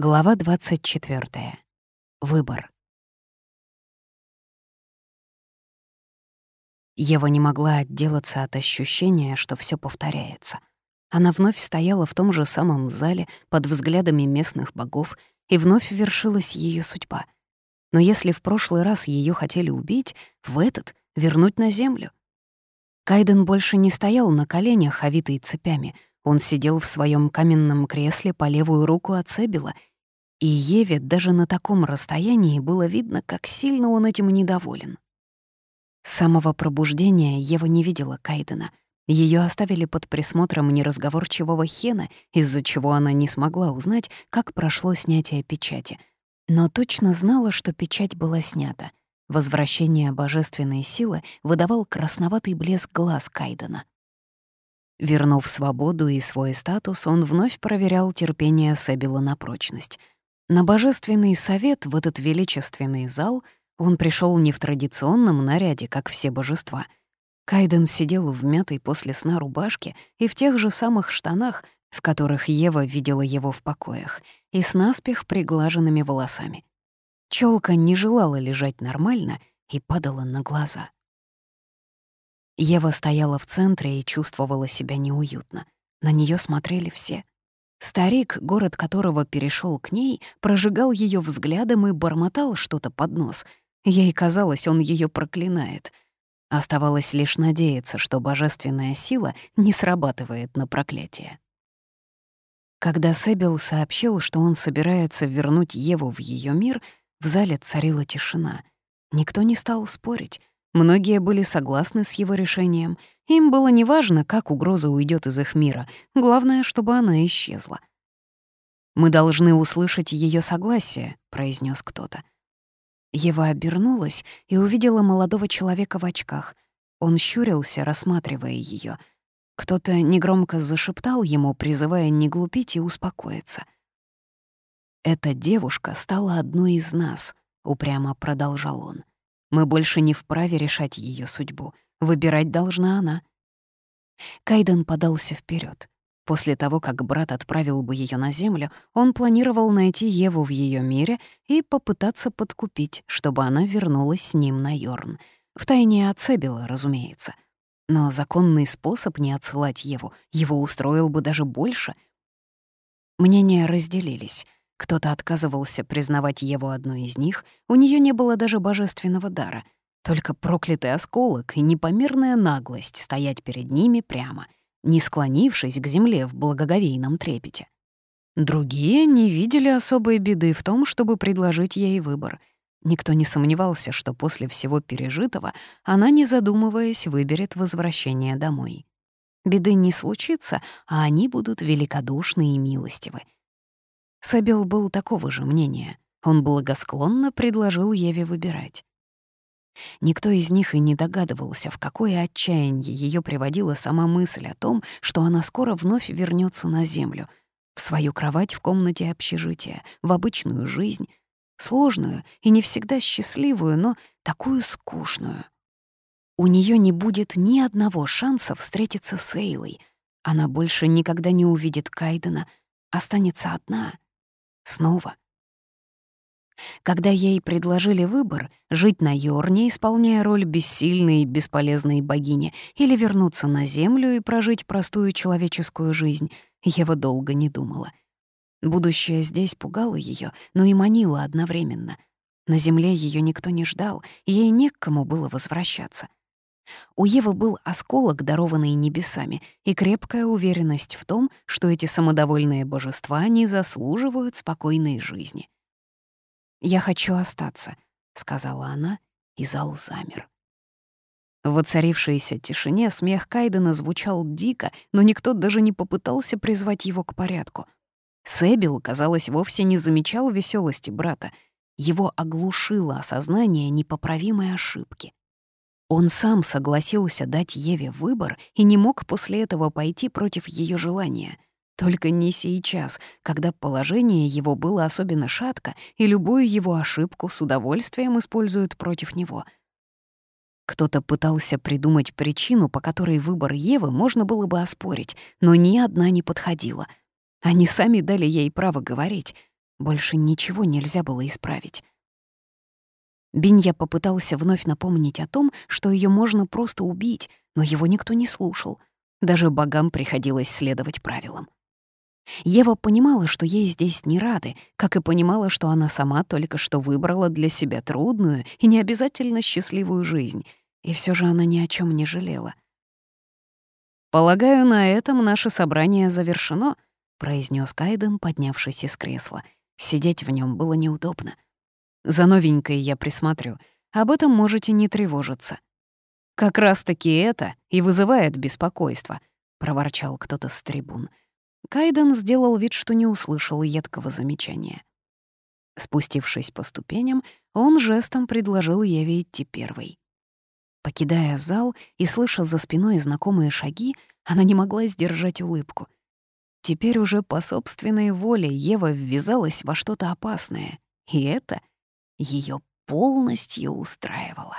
Глава 24. Выбор. Ева не могла отделаться от ощущения, что все повторяется. Она вновь стояла в том же самом зале под взглядами местных богов, и вновь вершилась ее судьба. Но если в прошлый раз ее хотели убить, в этот — вернуть на землю. Кайден больше не стоял на коленях, овитый цепями — он сидел в своем каменном кресле по левую руку от Себила, и Еве даже на таком расстоянии было видно, как сильно он этим недоволен. С самого пробуждения Ева не видела Кайдена. Ее оставили под присмотром неразговорчивого Хена, из-за чего она не смогла узнать, как прошло снятие печати. Но точно знала, что печать была снята. Возвращение божественной силы выдавал красноватый блеск глаз Кайдена. Вернув свободу и свой статус, он вновь проверял терпение Себила на прочность. На божественный совет в этот величественный зал он пришел не в традиционном наряде, как все божества. Кайден сидел в мятой после сна рубашке и в тех же самых штанах, в которых Ева видела его в покоях, и с наспех приглаженными волосами. Челка не желала лежать нормально и падала на глаза. Ева стояла в центре и чувствовала себя неуютно. На нее смотрели все. Старик, город которого перешел к ней, прожигал ее взглядом и бормотал что-то под нос. Ей казалось, он ее проклинает. Оставалось лишь надеяться, что божественная сила не срабатывает на проклятие. Когда Себил сообщил, что он собирается вернуть Еву в ее мир, в зале царила тишина. Никто не стал спорить. Многие были согласны с его решением. Им было неважно, как угроза уйдет из их мира. Главное, чтобы она исчезла. «Мы должны услышать ее согласие», — произнес кто-то. Ева обернулась и увидела молодого человека в очках. Он щурился, рассматривая ее. Кто-то негромко зашептал ему, призывая не глупить и успокоиться. «Эта девушка стала одной из нас», — упрямо продолжал он. Мы больше не вправе решать ее судьбу. Выбирать должна она. Кайден подался вперед. После того, как брат отправил бы ее на землю, он планировал найти Еву в ее мире и попытаться подкупить, чтобы она вернулась с ним на Йорн. Втайне от Себила, разумеется. Но законный способ не отсылать Еву его устроил бы даже больше. Мнения разделились — кто-то отказывался признавать Еву одной из них, у нее не было даже божественного дара, только проклятый осколок и непомерная наглость стоять перед ними прямо, не склонившись к земле в благоговейном трепете. Другие не видели особой беды в том, чтобы предложить ей выбор. Никто не сомневался, что после всего пережитого она, не задумываясь, выберет возвращение домой. Беды не случится, а они будут великодушны и милостивы — Сабел был такого же мнения. Он благосклонно предложил Еве выбирать. Никто из них и не догадывался, в какое отчаяние ее приводила сама мысль о том, что она скоро вновь вернется на землю, в свою кровать в комнате общежития, в обычную жизнь, сложную и не всегда счастливую, но такую скучную. У нее не будет ни одного шанса встретиться с Эйлой. Она больше никогда не увидит Кайдена, останется одна — Снова. Когда ей предложили выбор — жить на Йорне, исполняя роль бессильной и бесполезной богини, или вернуться на Землю и прожить простую человеческую жизнь, Ева долго не думала. Будущее здесь пугало ее, но и манило одновременно. На Земле ее никто не ждал, ей не к кому было возвращаться. У Евы был осколок, дарованный небесами, и крепкая уверенность в том, что эти самодовольные божества не заслуживают спокойной жизни. «Я хочу остаться», — сказала она, и зал замер. В воцарившейся тишине смех Кайдена звучал дико, но никто даже не попытался призвать его к порядку. Себил, казалось, вовсе не замечал веселости брата. Его оглушило осознание непоправимой ошибки. Он сам согласился дать Еве выбор и не мог после этого пойти против ее желания. Только не сейчас, когда положение его было особенно шатко, и любую его ошибку с удовольствием используют против него. Кто-то пытался придумать причину, по которой выбор Евы можно было бы оспорить, но ни одна не подходила. Они сами дали ей право говорить. Больше ничего нельзя было исправить. Бинья попытался вновь напомнить о том, что ее можно просто убить, но его никто не слушал. Даже богам приходилось следовать правилам. Ева понимала, что ей здесь не рады, как и понимала, что она сама только что выбрала для себя трудную и не обязательно счастливую жизнь, и все же она ни о чем не жалела. «Полагаю, на этом наше собрание завершено», — произнес Кайден, поднявшись из кресла. Сидеть в нем было неудобно. «За новенькой я присмотрю. Об этом можете не тревожиться». «Как раз-таки это и вызывает беспокойство», — проворчал кто-то с трибун. Кайден сделал вид, что не услышал едкого замечания. Спустившись по ступеням, он жестом предложил Еве идти первой. Покидая зал и слыша за спиной знакомые шаги, она не могла сдержать улыбку. Теперь уже по собственной воле Ева ввязалась во что-то опасное, и это ее полностью устраивало.